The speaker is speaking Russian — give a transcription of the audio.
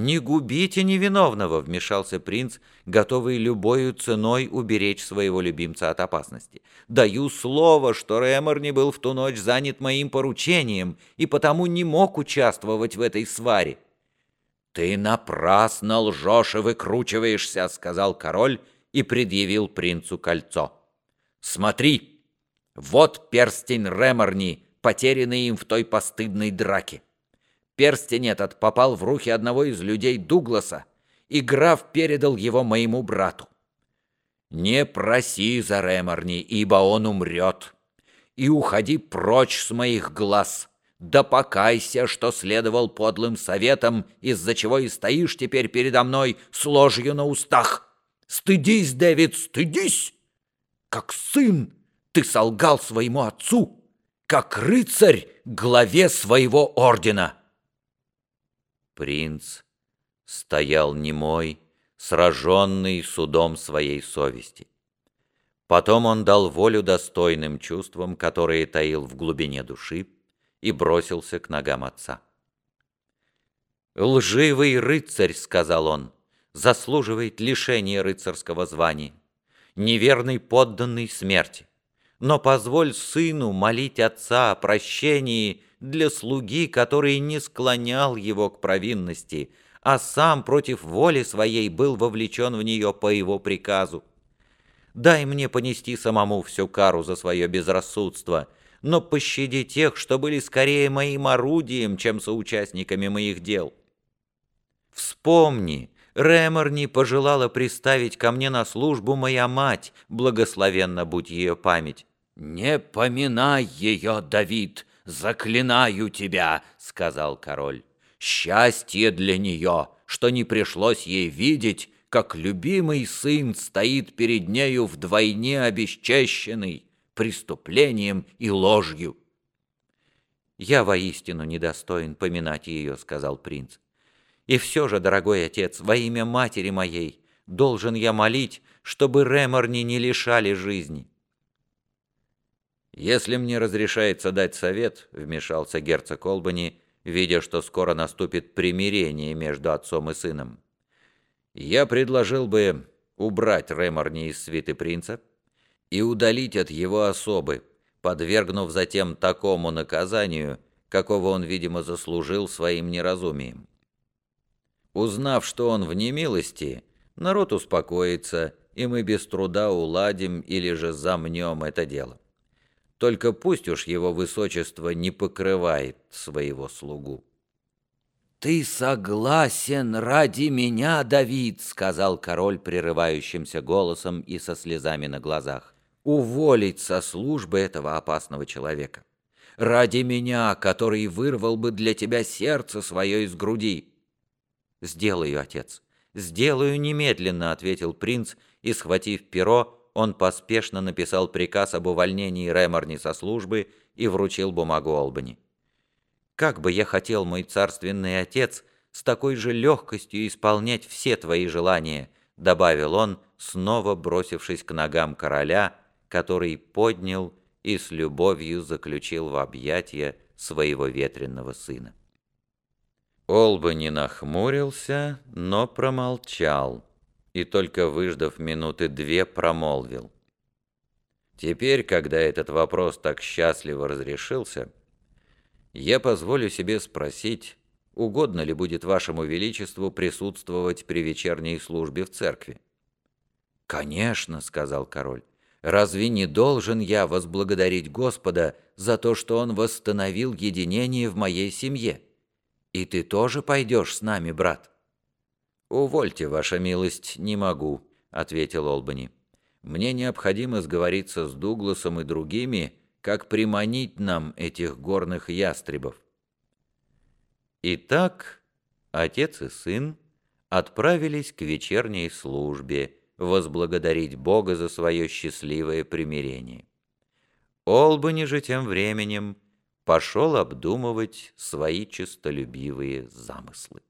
«Не губите невиновного», — вмешался принц, готовый любою ценой уберечь своего любимца от опасности. «Даю слово, что Ремор был в ту ночь занят моим поручением и потому не мог участвовать в этой сваре». «Ты напрасно лжешь и выкручиваешься», — сказал король и предъявил принцу кольцо. «Смотри, вот перстень Реморни, потерянный им в той постыдной драке. Перстень этот попал в руки одного из людей Дугласа, и граф передал его моему брату. Не проси за Реморни, ибо он умрет, и уходи прочь с моих глаз. Да покайся, что следовал подлым советам, из-за чего и стоишь теперь передо мной с ложью на устах. Стыдись, Дэвид, стыдись! Как сын ты солгал своему отцу, как рыцарь главе своего ордена. Принц стоял немой, сраженный судом своей совести. Потом он дал волю достойным чувствам, которые таил в глубине души, и бросился к ногам отца. «Лживый рыцарь», — сказал он, — «заслуживает лишения рыцарского звания, неверный подданный смерти. Но позволь сыну молить отца о прощении для слуги, который не склонял его к провинности, а сам против воли своей был вовлечен в нее по его приказу. Дай мне понести самому всю кару за свое безрассудство, но пощади тех, что были скорее моим орудием, чем соучастниками моих дел. Вспомни, Ремор не пожелала приставить ко мне на службу моя мать, благословенна будь ее память. «Не поминай ее, Давид!» «Заклинаю тебя», — сказал король, — «счастье для нее, что не пришлось ей видеть, как любимый сын стоит перед нею вдвойне обесчещенный преступлением и ложью». «Я воистину недостоин поминать ее», — сказал принц. «И все же, дорогой отец, во имя матери моей должен я молить, чтобы Реморни не лишали жизни». «Если мне разрешается дать совет», — вмешался герцог Олбани, видя, что скоро наступит примирение между отцом и сыном, «я предложил бы убрать Реморни из свиты принца и удалить от его особы, подвергнув затем такому наказанию, какого он, видимо, заслужил своим неразумием. Узнав, что он в немилости, народ успокоится, и мы без труда уладим или же замнем это дело. Только пусть уж его высочество не покрывает своего слугу. «Ты согласен ради меня, Давид?» — сказал король прерывающимся голосом и со слезами на глазах. «Уволить со службы этого опасного человека. Ради меня, который вырвал бы для тебя сердце свое из груди». «Сделаю, отец, сделаю немедленно», — ответил принц и, схватив перо, он поспешно написал приказ об увольнении Реморни со службы и вручил бумагу Олбани. «Как бы я хотел, мой царственный отец, с такой же легкостью исполнять все твои желания», добавил он, снова бросившись к ногам короля, который поднял и с любовью заключил в объятия своего ветренного сына. Олбани нахмурился, но промолчал и только выждав минуты две промолвил. Теперь, когда этот вопрос так счастливо разрешился, я позволю себе спросить, угодно ли будет вашему величеству присутствовать при вечерней службе в церкви. «Конечно», — сказал король, — «разве не должен я возблагодарить Господа за то, что Он восстановил единение в моей семье? И ты тоже пойдешь с нами, брат?» «Увольте, ваша милость, не могу», — ответил Олбани. «Мне необходимо сговориться с Дугласом и другими, как приманить нам этих горных ястребов». Итак, отец и сын отправились к вечерней службе возблагодарить Бога за свое счастливое примирение. Олбани же тем временем пошел обдумывать свои честолюбивые замыслы.